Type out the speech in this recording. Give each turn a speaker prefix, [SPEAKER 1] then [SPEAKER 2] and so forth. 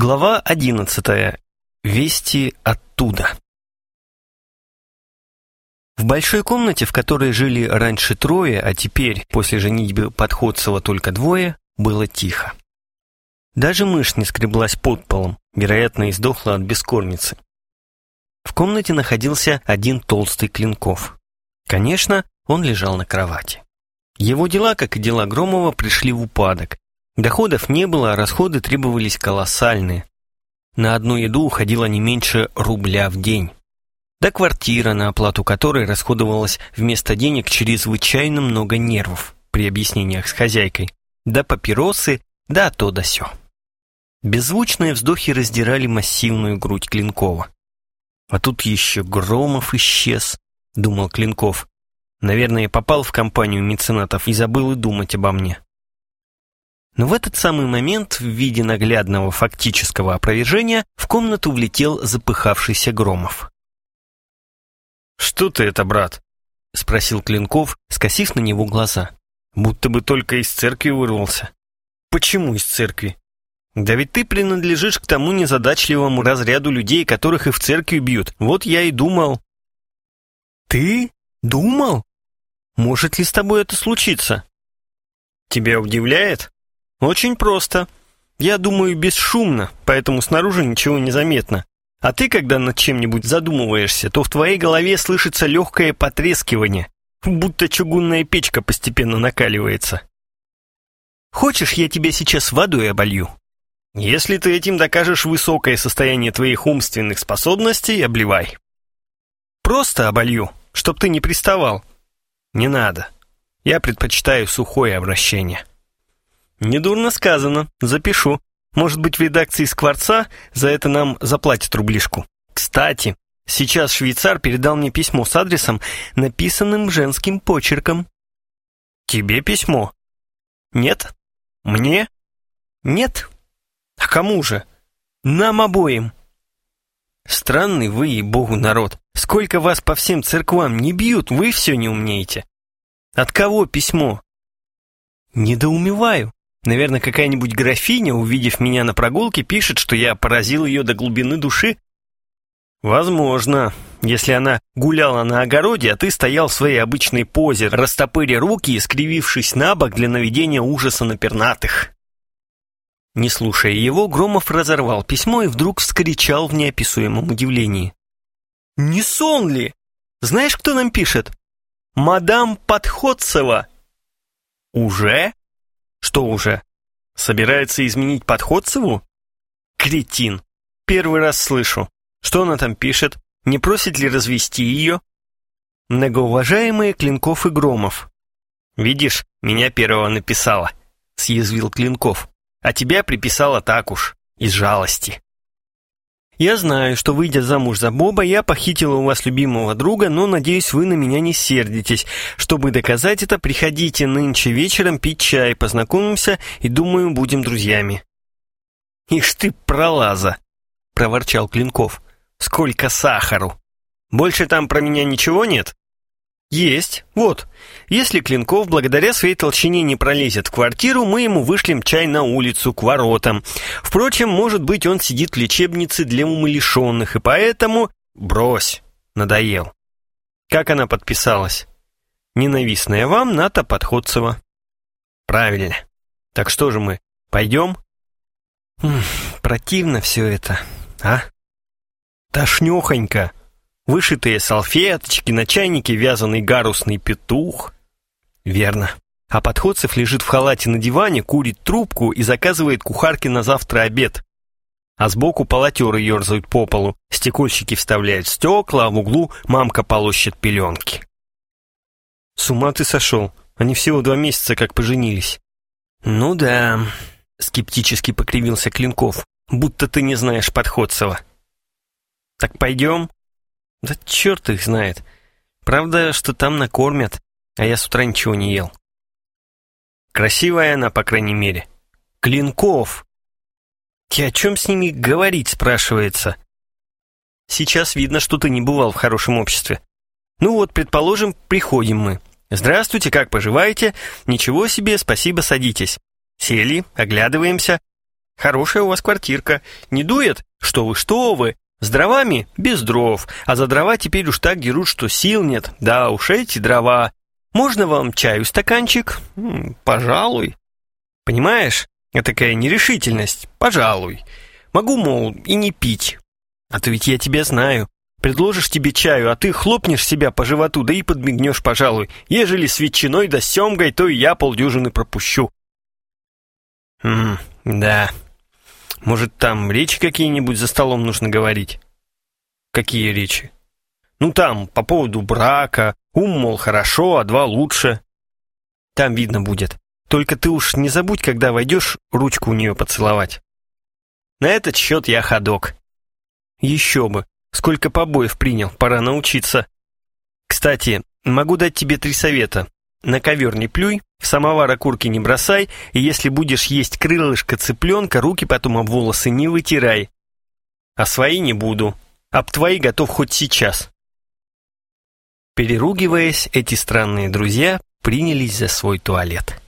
[SPEAKER 1] Глава одиннадцатая. Вести оттуда. В большой комнате, в которой жили раньше трое, а теперь, после женитьбы Подходцева только двое, было тихо. Даже мышь не скреблась под полом, вероятно, издохла от бескормицы. В комнате находился один толстый Клинков. Конечно, он лежал на кровати. Его дела, как и дела Громова, пришли в упадок. Доходов не было, а расходы требовались колоссальные. На одну еду уходило не меньше рубля в день. Да квартира, на оплату которой расходовалась вместо денег чрезвычайно много нервов при объяснениях с хозяйкой. Да папиросы, да то да сё. Беззвучные вздохи раздирали массивную грудь Клинкова. «А тут еще Громов исчез», — думал Клинков. «Наверное, попал в компанию меценатов и забыл и думать обо мне». Но в этот самый момент, в виде наглядного фактического опровержения, в комнату влетел запыхавшийся Громов.
[SPEAKER 2] «Что ты это, брат?» — спросил Клинков, скосив на него глаза. «Будто бы только из церкви вырвался».
[SPEAKER 1] «Почему из церкви?» Да ведь ты принадлежишь к тому незадачливому разряду людей, которых и в церкви бьют. Вот я и думал. Ты? Думал? Может ли с тобой это случиться? Тебя удивляет? Очень просто. Я думаю бесшумно, поэтому снаружи ничего не заметно. А ты, когда над чем-нибудь задумываешься, то в твоей голове слышится легкое потрескивание, будто чугунная печка постепенно накаливается. Хочешь, я тебя сейчас водой оболью? Если ты этим докажешь высокое состояние твоих умственных способностей, обливай. Просто оболью, чтоб ты не приставал. Не надо. Я предпочитаю сухое обращение. Недурно сказано, запишу. Может быть, в редакции Скворца за это нам заплатят рублишку. Кстати, сейчас швейцар передал мне письмо с адресом, написанным женским почерком. Тебе письмо? Нет? Мне? Нет? А кому же? Нам обоим. Странный вы и богу народ. Сколько вас по всем церквам не бьют, вы все не умеете. От кого письмо? Недоумеваю. Наверное, какая-нибудь графиня, увидев меня на прогулке, пишет, что я поразил ее до глубины души. Возможно, если она гуляла на огороде, а ты стоял в своей обычной позе, растопыря руки и скривившись на бок для наведения ужаса на пернатых. Не слушая его, Громов разорвал письмо и вдруг вскричал в неописуемом удивлении. «Не сон ли? Знаешь, кто нам пишет? Мадам Подходцева!» «Уже? Что уже? Собирается изменить Подходцеву?» «Кретин! Первый раз слышу. Что она там пишет? Не просит ли развести ее?» «Многоуважаемые Клинков и Громов». «Видишь, меня первого написала», — съязвил Клинков а тебя приписала так уж, из жалости. Я знаю, что, выйдя замуж за Боба, я похитила у вас любимого друга, но, надеюсь, вы на меня не сердитесь. Чтобы доказать это, приходите нынче вечером пить чай, познакомимся и, думаю, будем друзьями». «Ишь ты, пролаза!» — проворчал Клинков. «Сколько сахару! Больше там про меня ничего нет?» «Есть. Вот. Если Клинков благодаря своей толщине не пролезет в квартиру, мы ему вышлем чай на улицу, к воротам. Впрочем, может быть, он сидит в лечебнице для умалишенных, и поэтому... Брось. Надоел. Как она подписалась? Ненавистная вам Ната Подходцева. Правильно. Так что же мы, пойдем? противно все это, а? Тошнехонько. Вышитые салфеточки, на чайнике вязаный гарусный петух. Верно. А Подходцев лежит в халате на диване, курит трубку и заказывает кухарке на завтра обед. А сбоку полотеры ерзают по полу, стекольщики вставляют стекла, а в углу мамка полощет пеленки. С ума ты сошел. Они всего два месяца как поженились. Ну да, скептически покривился Клинков, будто ты не знаешь Подходцева. Так пойдем? Да черт их знает. Правда, что там накормят, а я с утра ничего не ел. Красивая она, по крайней мере. Клинков. И о чем с ними говорить, спрашивается. Сейчас видно, что ты не бывал в хорошем обществе. Ну вот, предположим, приходим мы. Здравствуйте, как поживаете? Ничего себе, спасибо, садитесь. Сели, оглядываемся. Хорошая у вас квартирка. Не дует? Что вы, что вы? С дровами? Без дров. А за дрова теперь уж так дерут, что сил нет. Да уж эти дрова. Можно вам чаю стаканчик? Пожалуй. Понимаешь? Это такая нерешительность. Пожалуй. Могу, мол, и не пить. А то ведь я тебя знаю. Предложишь тебе чаю, а ты хлопнешь себя по животу, да и подмигнешь, пожалуй. Ежели с ветчиной да с семгой, то и я полдюжины пропущу. М да. Может, там речи какие-нибудь за столом нужно говорить? Какие речи? Ну, там, по поводу брака. Ум, мол, хорошо, а два лучше. Там видно будет. Только ты уж не забудь, когда войдешь, ручку у нее поцеловать. На этот счет я ходок. Еще бы. Сколько побоев принял, пора научиться. Кстати, могу дать тебе три совета. На ковер не плюй, в самовар окурки не бросай, и если будешь есть крылышко цыпленка, руки потом об волосы не вытирай. А свои не буду. Об твои готов хоть сейчас. Переругиваясь, эти странные друзья принялись за свой туалет.